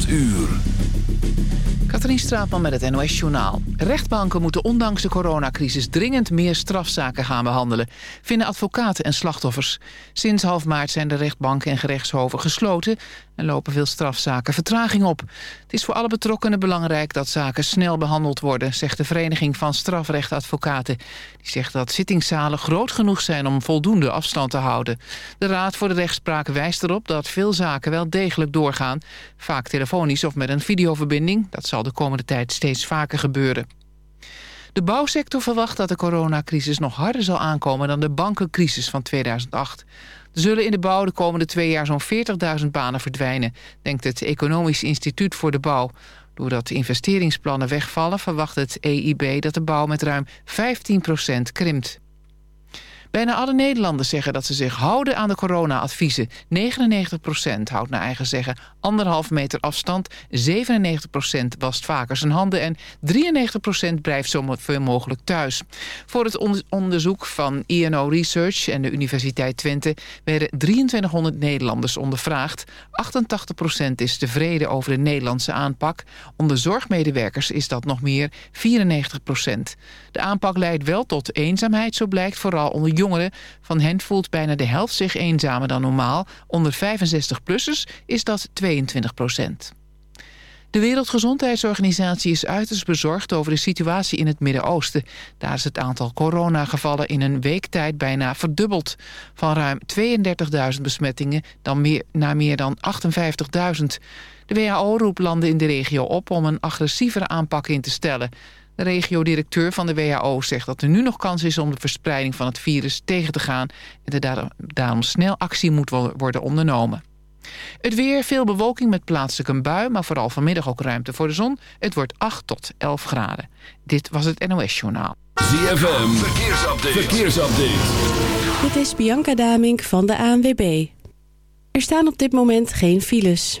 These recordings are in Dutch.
8 uur. Katrien Straatman met het NOS-journaal. Rechtbanken moeten ondanks de coronacrisis dringend meer strafzaken gaan behandelen, vinden advocaten en slachtoffers. Sinds half maart zijn de rechtbanken en gerechtshoven gesloten en lopen veel strafzaken vertraging op. Het is voor alle betrokkenen belangrijk dat zaken snel behandeld worden, zegt de Vereniging van Strafrechtadvocaten. Die zegt dat zittingszalen groot genoeg zijn om voldoende afstand te houden. De Raad voor de Rechtspraak wijst erop dat veel zaken wel degelijk doorgaan, vaak telefonisch of met een videoverbinding. Dat zal de komende tijd steeds vaker gebeuren. De bouwsector verwacht dat de coronacrisis nog harder zal aankomen dan de bankencrisis van 2008. Zullen in de bouw de komende twee jaar zo'n 40.000 banen verdwijnen, denkt het Economisch Instituut voor de Bouw. Doordat investeringsplannen wegvallen verwacht het EIB dat de bouw met ruim 15% krimpt. Bijna alle Nederlanders zeggen dat ze zich houden aan de corona-adviezen. 99% houdt naar eigen zeggen anderhalf meter afstand. 97% wast vaker zijn handen. En 93% blijft zo veel mogelijk thuis. Voor het onderzoek van INO Research en de Universiteit Twente... werden 2300 Nederlanders ondervraagd. 88% is tevreden over de Nederlandse aanpak. Onder zorgmedewerkers is dat nog meer 94% De aanpak leidt wel tot eenzaamheid, zo blijkt vooral onder jongeren. Van hen voelt bijna de helft zich eenzamer dan normaal. Onder 65-plussers is dat 22 procent. De Wereldgezondheidsorganisatie is uiterst bezorgd over de situatie in het Midden-Oosten. Daar is het aantal coronagevallen in een week tijd bijna verdubbeld. Van ruim 32.000 besmettingen dan meer, naar meer dan 58.000. De WHO roept landen in de regio op om een agressievere aanpak in te stellen. De regio-directeur van de WHO zegt dat er nu nog kans is om de verspreiding van het virus tegen te gaan... en er daarom snel actie moet worden ondernomen. Het weer, veel bewolking met plaatselijk een bui... maar vooral vanmiddag ook ruimte voor de zon. Het wordt 8 tot 11 graden. Dit was het NOS Journaal. ZFM, verkeersupdate. verkeersupdate. Dit is Bianca Damink van de ANWB. Er staan op dit moment geen files.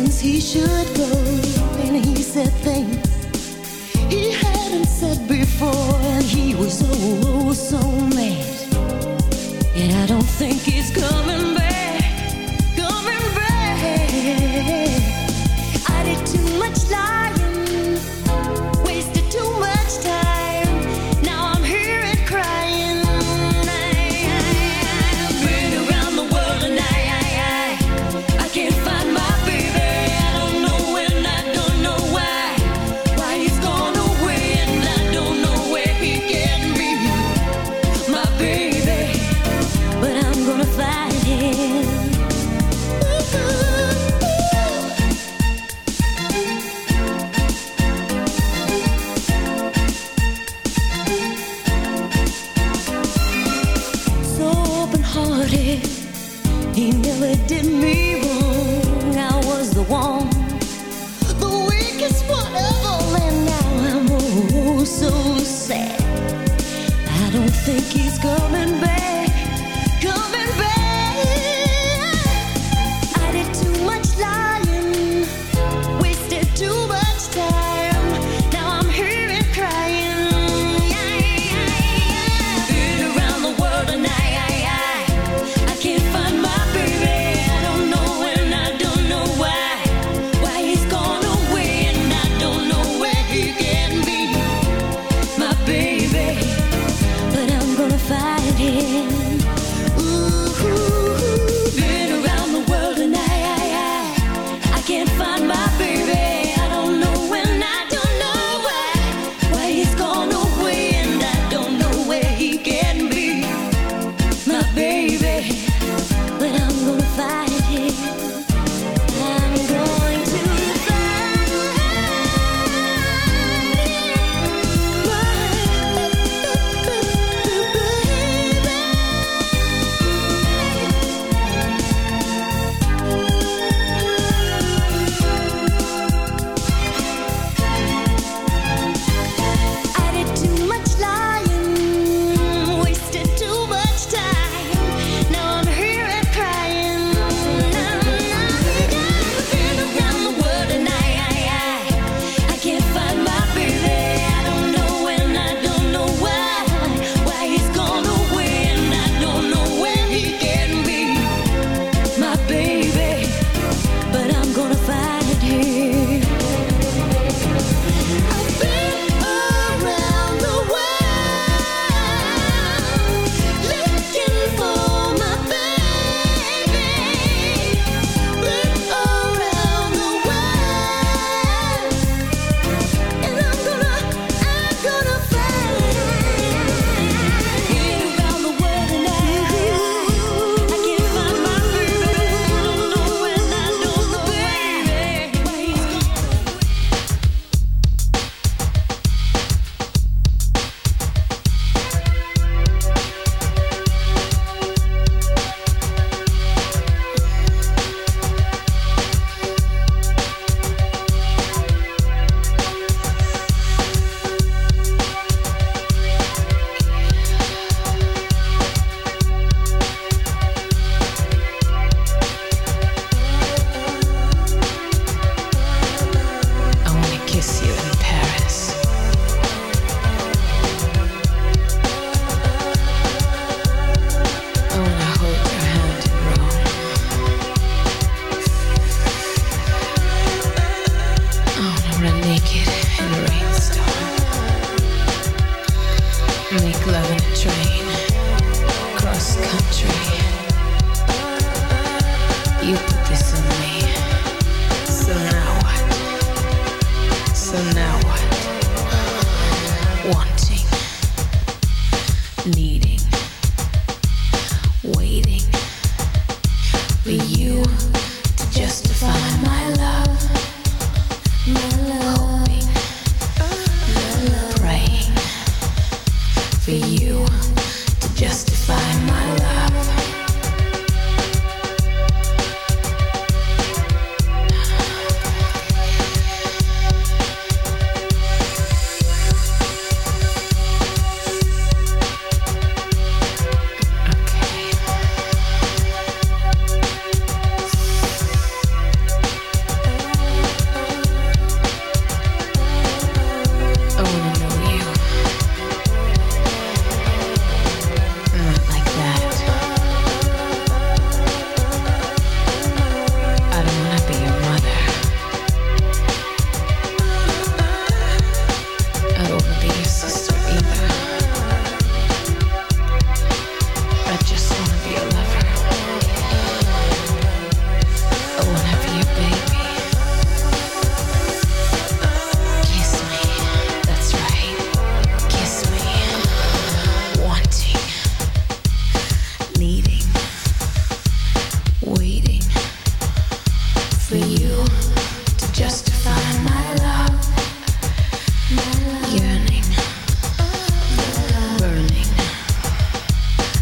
distance he should go. And he said things he hadn't said before. And he was oh, oh so mad. And I don't think it's.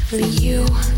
for you.